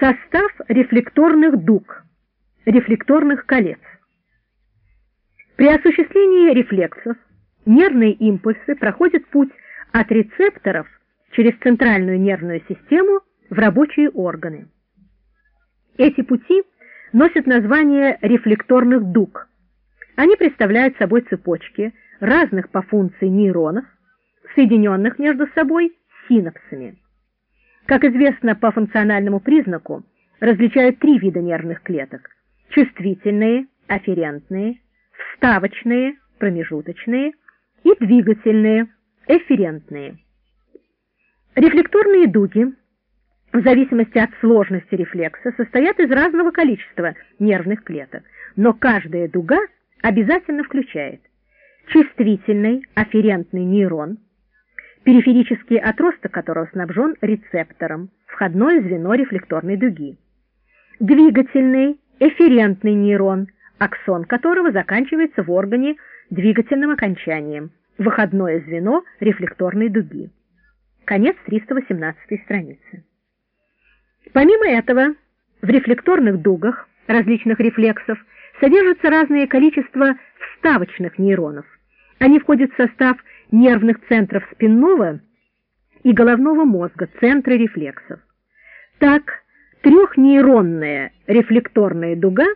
Состав рефлекторных дуг, рефлекторных колец. При осуществлении рефлексов нервные импульсы проходят путь от рецепторов через центральную нервную систему в рабочие органы. Эти пути носят название рефлекторных дуг. Они представляют собой цепочки разных по функции нейронов, соединенных между собой синапсами. Как известно по функциональному признаку, различают три вида нервных клеток – чувствительные, афферентные, вставочные, промежуточные и двигательные, эфферентные. Рефлекторные дуги, в зависимости от сложности рефлекса, состоят из разного количества нервных клеток, но каждая дуга обязательно включает чувствительный афферентный нейрон – периферический отросток которого снабжен рецептором, входное звено рефлекторной дуги. Двигательный, эфферентный нейрон, аксон которого заканчивается в органе двигательным окончанием, выходное звено рефлекторной дуги. Конец 318 страницы. Помимо этого, в рефлекторных дугах различных рефлексов содержится разное количество вставочных нейронов. Они входят в состав нервных центров спинного и головного мозга, центры рефлексов. Так, трехнейронная рефлекторная дуга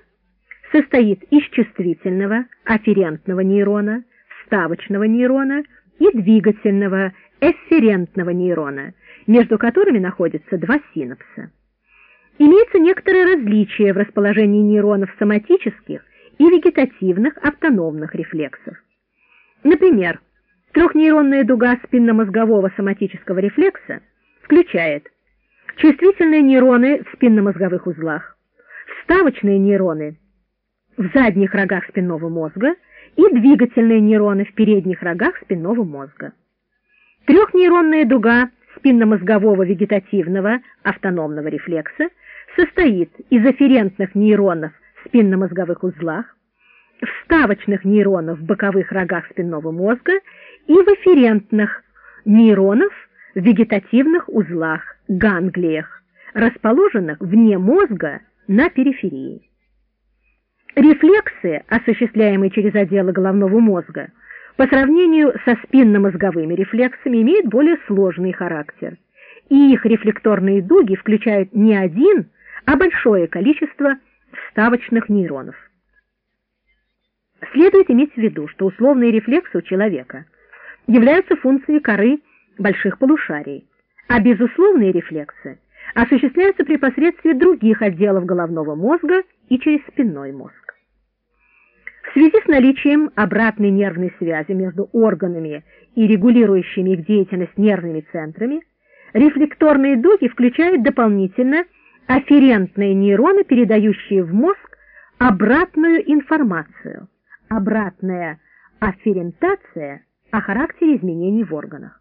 состоит из чувствительного, афферентного нейрона, вставочного нейрона и двигательного, эфферентного нейрона, между которыми находятся два синапса. Имеется некоторое различие в расположении нейронов соматических и вегетативных автономных рефлексов. Например, Трехнейронная дуга спинномозгового соматического рефлекса включает чувствительные нейроны в спинномозговых узлах, вставочные нейроны в задних рогах спинного мозга и двигательные нейроны в передних рогах спинного мозга. Трехнейронная дуга спинномозгового вегетативного автономного рефлекса состоит из афферентных нейронов в спинномозговых узлах, вставочных нейронов в боковых рогах спинного мозга и в эфферентных нейронов в вегетативных узлах, ганглиях, расположенных вне мозга на периферии. Рефлексы, осуществляемые через отделы головного мозга, по сравнению со спинномозговыми рефлексами имеют более сложный характер, и их рефлекторные дуги включают не один, а большое количество вставочных нейронов. Следует иметь в виду, что условные рефлексы у человека являются функцией коры больших полушарий, а безусловные рефлексы осуществляются при посредстве других отделов головного мозга и через спинной мозг. В связи с наличием обратной нервной связи между органами и регулирующими их деятельность нервными центрами, рефлекторные дуги включают дополнительно афферентные нейроны, передающие в мозг обратную информацию – обратная афферентация о характере изменений в органах.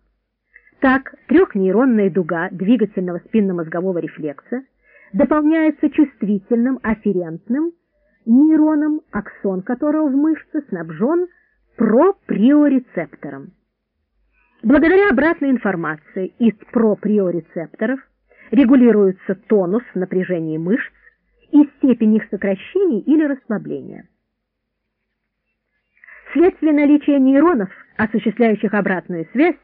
Так, трехнейронная дуга двигательного спинномозгового рефлекса дополняется чувствительным афферентным нейроном, аксон которого в мышце снабжен проприорецептором. Благодаря обратной информации из проприорецепторов регулируется тонус напряжения мышц и степень их сокращения или расслабления. Вследствие наличия нейронов, осуществляющих обратную связь,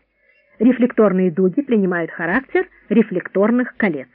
рефлекторные дуги принимают характер рефлекторных колец.